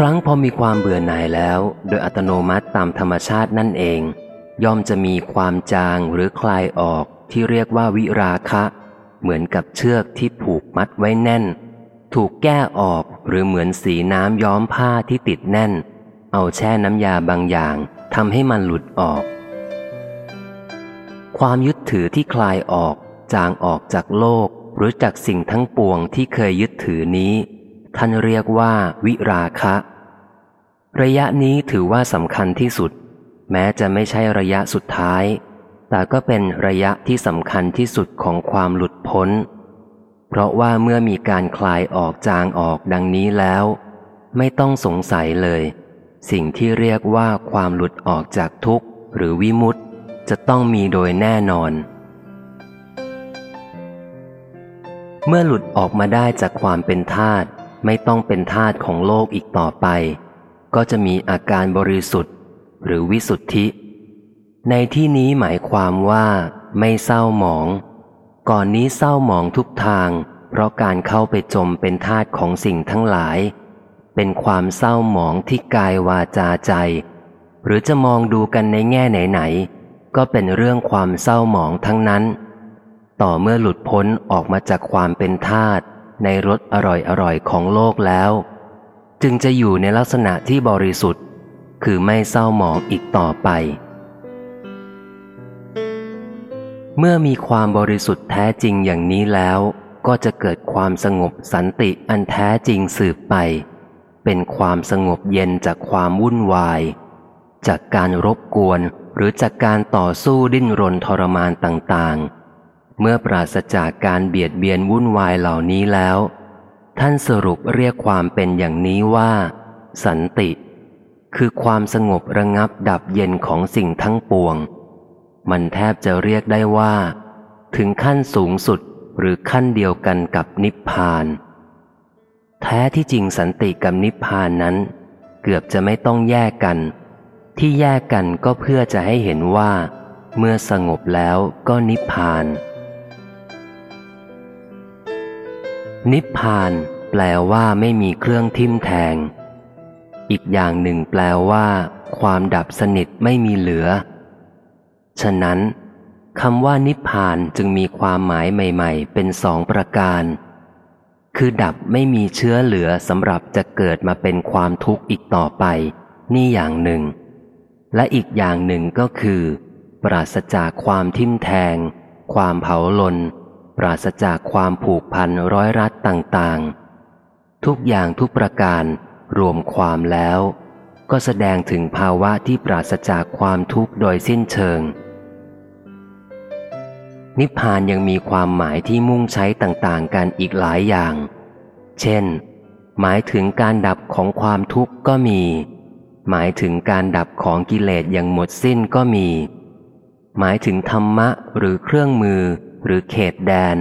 ครั้งพอมีความเบื่อหน่ายแล้ว โดยอัตโนมัติตามธรรมชาตินั่นเอง ย่อมจะมีความจางหรือคลายออกที่เรียกว่าวิราคะ เหมือนกับเชือกที่ผูกมัดไว้แน่น ถูกแก้ออกหรือเหมือนสีน้ำย้อมผ้าที่ติดแน่น เอาแช่น้ำยาบางอย่างทำให้มันหลุดออก ความยึดถือที่คลายออก จางออกจากโลกหรือจากสิ่งทั้งปวงที่เคยยึดถือนี้ ท่านเรียกว่าวิราคะ ระยะนี้ถือว่าสำคัญที่สุด แม้จะไม่ใช่ระยะสุดท้าย แต่ก็เป็นระยะที่สำคัญที่สุดของความหลุดพ้น เพราะว่าเมื่อมีการคลายออกจางออกดังนี้แล้ว ไม่ต้องสงสัยเลย สิ่งที่เรียกว่าความหลุดออกจากทุกข์หรือวิมุตตจะต้องมีโดยแน่นอน เมื่อหลุดออกมาได้จากความเป็นธาตุ ไม่ต้องเป็นธาตุของโลกอีกต่อไป ก็จะมีอาการบริสุทธิ์ หรือวิสุทธิ ในที่นี้หมายความว่าไม่เศร้าหมอง ก่อนนี้เศร้าหมองทุกทาง เพราะการเข้าไปจมเป็นธาตุของสิ่งทั้งหลาย เป็นความเศร้าหมองที่กายวาจาใจ หรือจะมองดูกันในแง่ไหนๆก็เป็นเรื่องความเศร้าหมองทั้งนั้น ต่อเมื่อหลุดพ้นออกมาจากความเป็นธาตุ ในรสอร่อยๆของโลกแล้ว จึงจะอยู่ในลักษณะที่บริสุทธิ์ คือไม่เศร้าหมองอีกต่อไป เมื่อมีความบริสุทธิ์แท้จริงอย่างนี้แล้ว ก็จะเกิดความสงบสันติอันแท้จริงสืบไป เป็นความสงบเย็นจากความวุ่นวาย จากการรบกวนหรือจากการต่อสู้ดิ้นรนทรมานต่างๆ เมื่อปราศจากการเบียดเบียนวุ่นวายเหล่านี้แล้ว ท่านสรุปเรียกความเป็นอย่างนี้ว่า สันติ คือความสงบระงับดับเย็นของสิ่งทั้งปวง มันแทบจะเรียกได้ว่า ถึงขั้นสูงสุดหรือขั้นเดียวกันกับนิพพาน แท้ที่จริงสันติกับนิพพานนั้น เกือบจะไม่ต้องแยกกัน ที่แยกกันก็เพื่อจะให้เห็นว่า เมื่อสงบแล้วก็นิพพาน นิพพานแปลว่าไม่มีเครื่องทิ่มแทง อีกอย่างหนึ่งแปลว่า ความดับสนิทไม่มีเหลือ ฉะนั้นคำว่านิพพานจึงมีความหมายใหม่ ๆ เป็นสองประการ คือดับไม่มีเชื้อเหลือสำหรับจะเกิดมาเป็นความทุกข์อีกต่อไป นี่อย่างหนึ่ง และอีกอย่างหนึ่งก็คือ ปราศจากความทิ่มแทง ความเผาลน ปราศจากความผูกพันร้อยรัดต่างๆ ทุกอย่างทุกประการรวมความแล้ว ก็แสดงถึงภาวะที่ปราศจากความทุกข์โดยสิ้นเชิง นิพพานยังมีความหมายที่มุ่งใช้ต่างๆ กันอีกหลายอย่าง เช่น หมายถึงการดับของความทุกข์ก็มี หมายถึงการดับของกิเลสอย่างหมดสิ้นก็มี หมายถึงธรรมะหรือเครื่องมือ หรือเขตแดน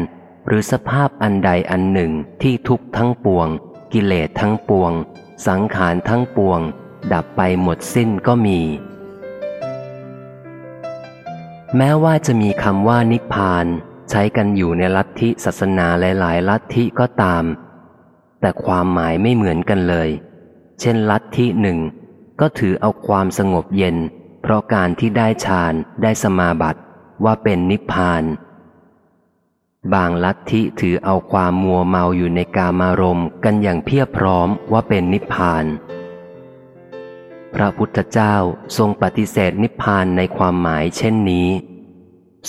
หรือสภาพอันใดอันหนึ่งที่ทุกข์ทั้งปวง กิเลสทั้งปวง สังขารทั้งปวง ดับไปหมดสิ้นก็มี แม้ว่าจะมีคำว่านิพพาน ใช้กันอยู่ในลัทธิศาสนาหลาย ๆ ลัทธิก็ตาม แต่ความหมายไม่เหมือนกันเลย เช่นลัทธิหนึ่งก็ถือเอาความสงบเย็น เพราะการที่ได้ฌานได้สมาบัติว่าเป็นนิพพาน บางลัทธิถือเอาความมัวเมาอยู่ในกามารมณ์กันอย่างเพียบพร้อมว่าเป็นนิพพาน พระพุทธเจ้าทรงปฏิเสธนิพพานในความหมายเช่นนี้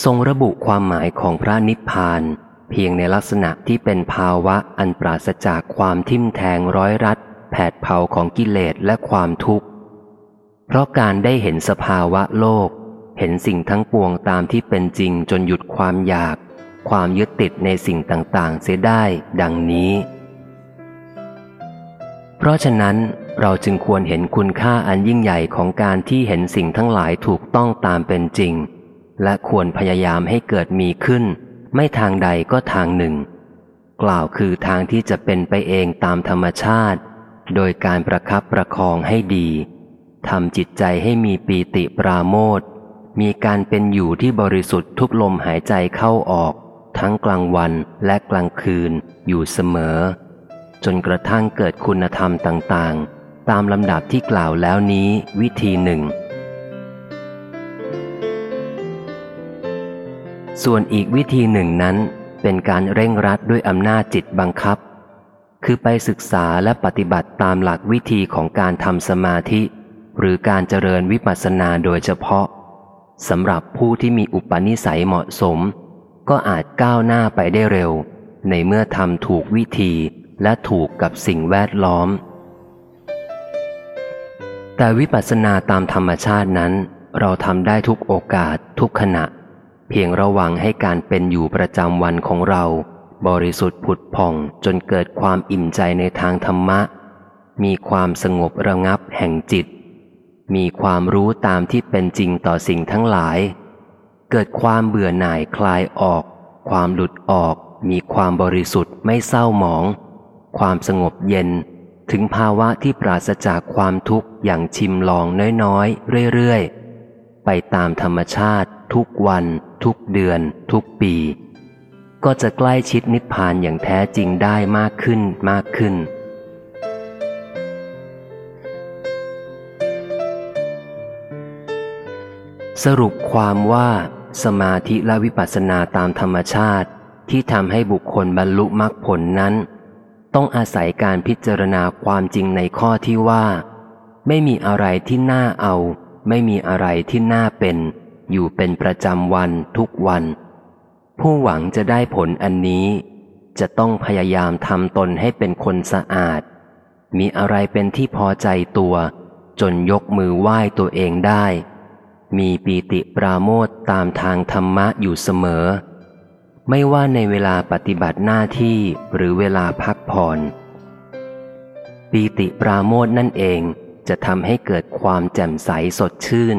ทรงระบุความหมายของพระนิพพาน เพียงในลักษณะที่เป็นภาวะอันปราศจากความทิ่มแทงร้อยรัดแผดเผาของกิเลสและความทุกข์ เพราะการได้เห็นสภาวะโลก เห็นสิ่งทั้งปวงตามที่เป็นจริงจนหยุดความอยาก ความยึดติดในสิ่งต่าง ๆ เสียได้ดังนี้ เพราะฉะนั้นเราจึงควรเห็นคุณค่าอันยิ่งใหญ่ของการที่เห็นสิ่งทั้งหลายถูกต้องตามเป็นจริง และควรพยายามให้เกิดมีขึ้น ไม่ทางใดก็ทางหนึ่ง กล่าวคือทางที่จะเป็นไปเองตามธรรมชาติ โดยการประคับประคองให้ดีทำจิตใจให้มีปีติปราโมทมีการเป็นอยู่ที่บริสุทธิ์ทุกลมหายใจเข้าออก ทั้งกลางวันและกลางคืนอยู่เสมอ จนกระทั่งเกิดคุณธรรมต่างๆ ตามลำดับที่กล่าวแล้วนี้วิธีหนึ่ง ส่วนอีกวิธีหนึ่งนั้น เป็นการเร่งรัดด้วยอำนาจจิตบังคับ คือไปศึกษาและปฏิบัติตามหลักวิธีของการทำสมาธิ หรือการเจริญวิปัสสนาโดยเฉพาะสำหรับผู้ที่มีอุปนิสัยเหมาะสม ก็อาจก้าวหน้าไปได้เร็ว ในเมื่อทำถูกวิธีและถูกกับสิ่งแวดล้อม แต่วิปัสสนาตามธรรมชาตินั้น เราทำได้ทุกโอกาสทุกขณะ เพียงระวังให้การเป็นอยู่ประจำวันของเรา บริสุทธิ์ผุดผ่องจนเกิดความอิ่มใจในทางธรรมะ มีความสงบระงับแห่งจิต มีความรู้ตามที่เป็นจริงต่อสิ่งทั้งหลาย เกิดความเบื่อหน่ายคลายออก ความหลุดออก มีความบริสุทธิ์ไม่เศร้าหมอง ความสงบเย็น ถึงภาวะที่ปราศจากความทุกข์อย่างชิมลองน้อยๆ เรื่อยๆ ไปตามธรรมชาติทุกวัน ทุกเดือน ทุกปี ก็จะใกล้ชิดนิพพานอย่างแท้จริงได้มากขึ้นมากขึ้นสรุปความว่า สมาธิและวิปัสสนาตามธรรมชาติที่ทำให้บุคคลบรรลุมรรคผลนั้น ต้องอาศัยการพิจารณาความจริงในข้อที่ว่า ไม่มีอะไรที่น่าเอา ไม่มีอะไรที่น่าเป็น อยู่เป็นประจำวันทุกวัน ผู้หวังจะได้ผลอันนี้ จะต้องพยายามทำตนให้เป็นคนสะอาด มีอะไรเป็นที่พอใจตัว จนยกมือไหว้ตัวเองได้ มีปีติปราโมทตามทางธรรมะอยู่เสมอ ไม่ว่าในเวลาปฏิบัติหน้าที่หรือเวลาพักผ่อนปีติปราโมทนั่นเองจะทำให้เกิดความแจ่มใสสดชื่น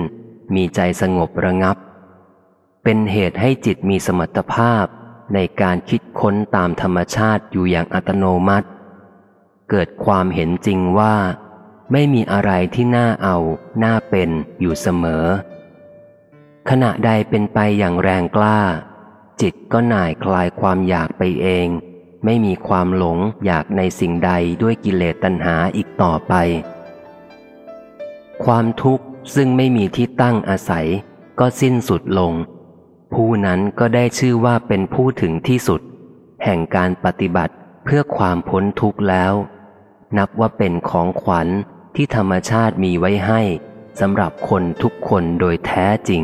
มีใจสงบระงับ เป็นเหตุให้จิตมีสมรรถภาพในการคิดค้นตามธรรมชาติอยู่อย่างอัตโนมัติ เกิดความเห็นจริงว่า ไม่มีอะไรที่น่าเอา น่าเป็นอยู่เสมอ ขณะใดเป็นไปอย่างแรงกล้า จิตก็หน่ายคลายความอยากไปเอง ไม่มีความหลงอยากในสิ่งใดด้วยกิเลสตัณหาอีกต่อไป ความทุกข์ซึ่งไม่มีที่ตั้งอาศัย ก็สิ้นสุดลง ผู้นั้นก็ได้ชื่อว่าเป็นผู้ถึงที่สุด แห่งการปฏิบัติเพื่อความพ้นทุกข์แล้ว นับว่าเป็นของขวัญที่ธรรมชาติมีไว้ให้สำหรับคนทุกคนโดยแท้จริง